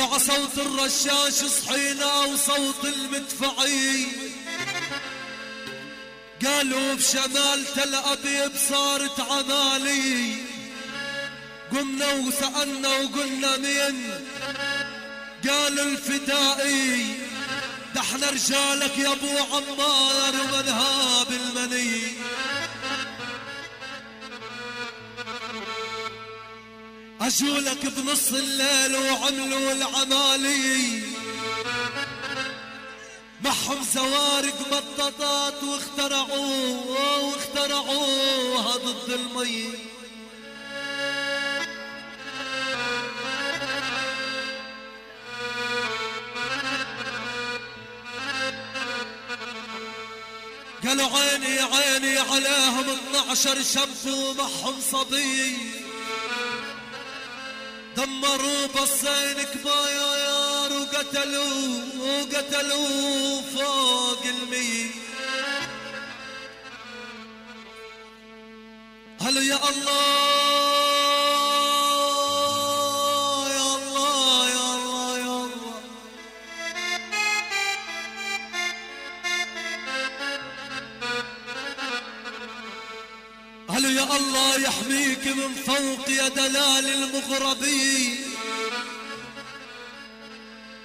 على صوت الرشاش صحينا وصوت المدفعي. قالوا بشمال تل أبيب صارت عمالي قمنا وسألنا وقلنا مين؟ قال الفدائي دحنا رجالك يا أبو عمار ومنهاب المني. أجولك بنص الليل وعملوا العمالي. معهم زوارق مطاطات واخترعوها واخترعوها ضد المي. قالوا عيني عيني عليهم 12 شمس ومعهم صبي. دمروا بصين كباير وقتلوا وقتلوا فوق المي هلا يا الله. يا الله يحميك من فوق يا دلال المغربي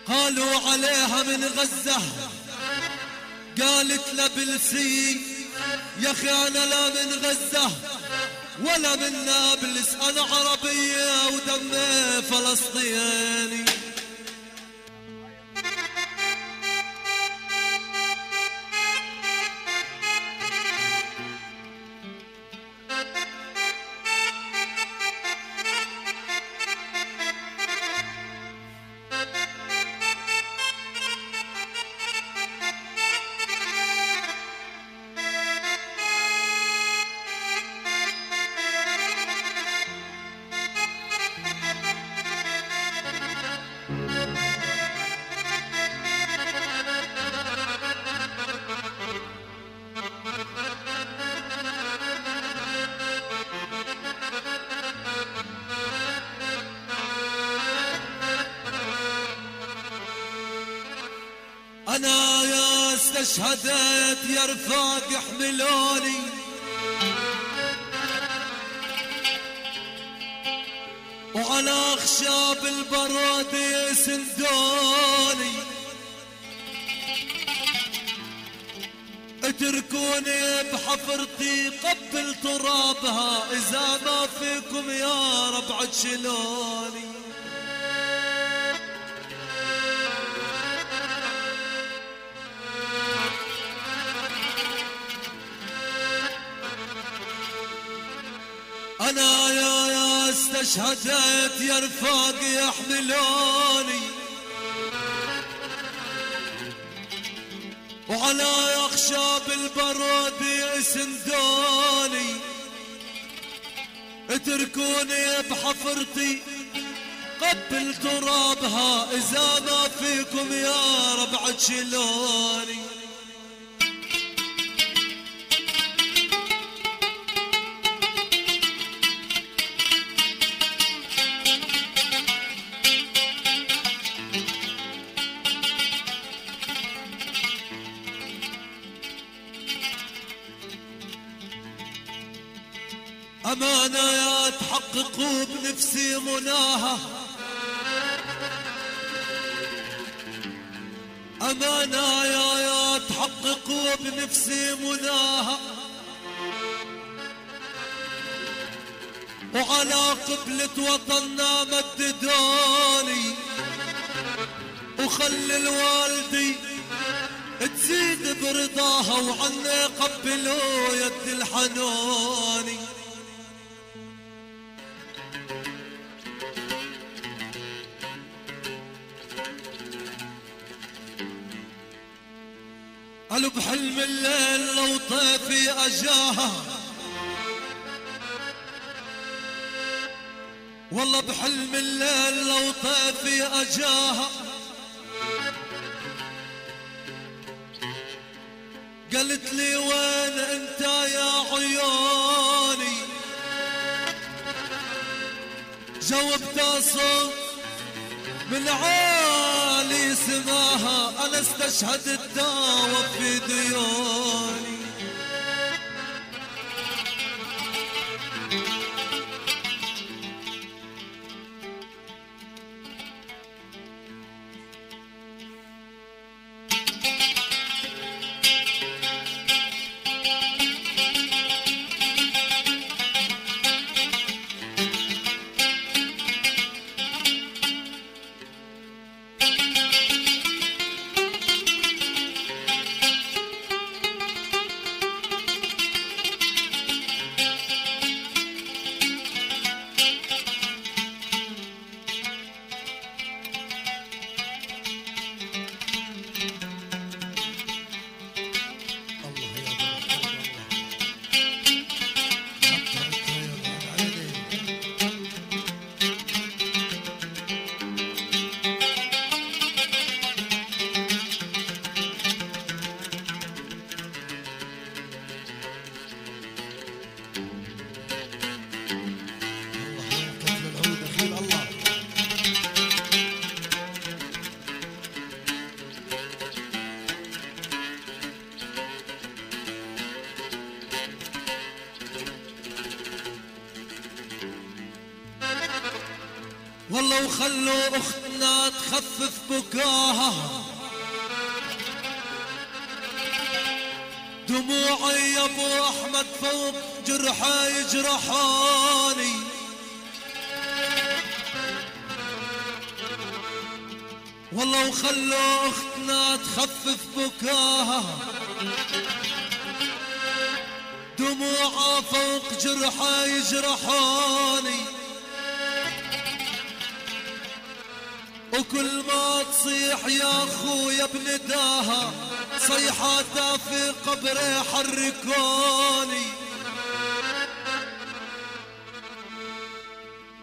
قالوا عليها من غزة. قالت لبلسي يا أخي أنا لا من غزة ولا من نابلس أنا عربية ودمي فلسطيني. استشهدت يا رفاق احملوني وعلى اخشاب البرود يسندوني اتركوني بحفرتي قبل ترابها إذا ما فيكم يا رب عد يا استشهدت يا رفاق يحملوني وعلى اخشاب البرود يسندوني اتركوني بحفرتي قبل ترابها إذا ما فيكم يا ربع تشيلوني أمانة يا تحققوا بنفسي مناها أمانة يا يا تحققوا بنفسي مناها وعلى قبلة وطننا مددوني وخلي الوالدي تزيد برضاها وعني قبلوا يد الحنوني قالوا بحلم الليل لو طيفي أجاها. والله بحلم الليل لو طيفي أجاها. قالت لي وين أنت يا عيوني؟ جاوبت صوت من عالي سماها أنا استشهد الداوة في ديوني. والله وخلوا أختنا تخفف بكاها دموعي يا أبو أحمد فوق جرحي يجرحاني والله وخلوا أختنا تخفف بكاها دموعها فوق جرحي يجرحاني وكل ما تصيح يا أخويا بنداها صيحاتها في قبري حركوني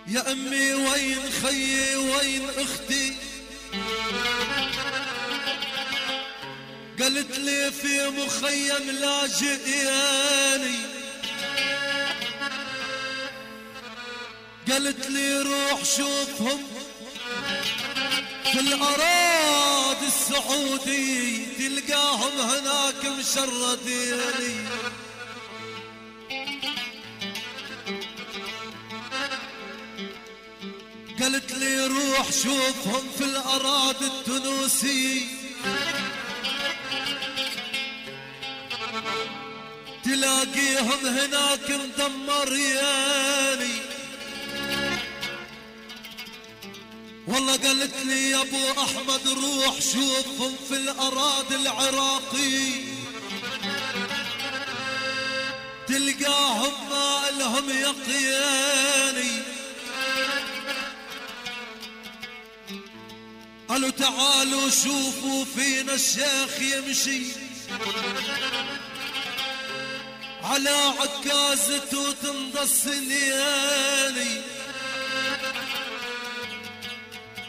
يا أمي وين خيي وين أختي؟ قالت لي في مخيم لاجئياني قالت لي روح شوفهم في الأراضي السعودي تلقاهم هناك مشردين. قالت لي روح شوفهم في الأراضي التونسي. تلاقيهم هناك مدمرياني والله قالت لي يا أبو أحمد روح شوفهم في الأراضي العراقي. تلقاهم ما لهم يقياني قالوا تعالوا شوفوا فينا الشيخ يمشي. على عكازته تنضس نياني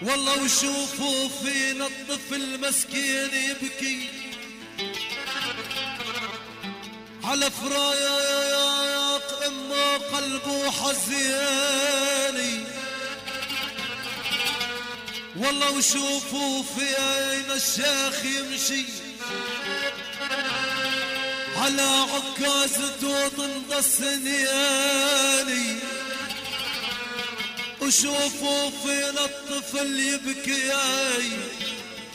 والله وشوفوا فينا الطفل مسكين يبكي. على فرايق امه قلبه حزيني. والله وشوفوا فينا الشيخ يمشي. على عكازته تنضس نياني وشوفوا فينا الطفل يبكي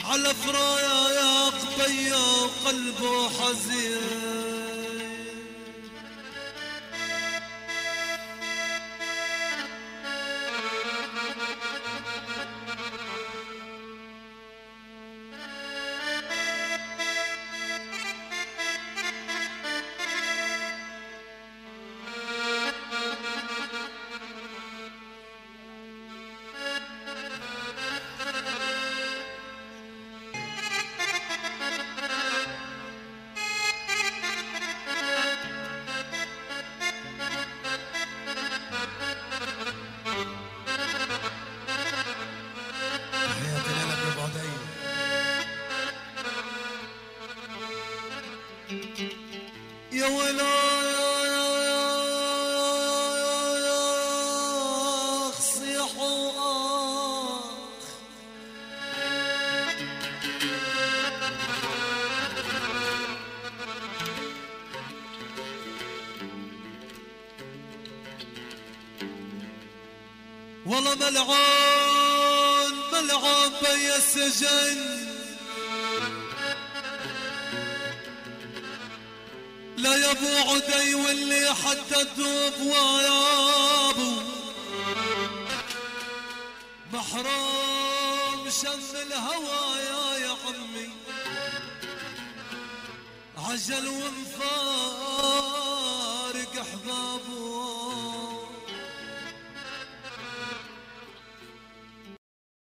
على فرايا يا قبيا وقلبه حزين. والله ملعون ملعون بي السجن لا يا ابو عدي واللي حتى تدوب ويا ابو محروم شم الهوى يا يا عمي. عجل وانفاق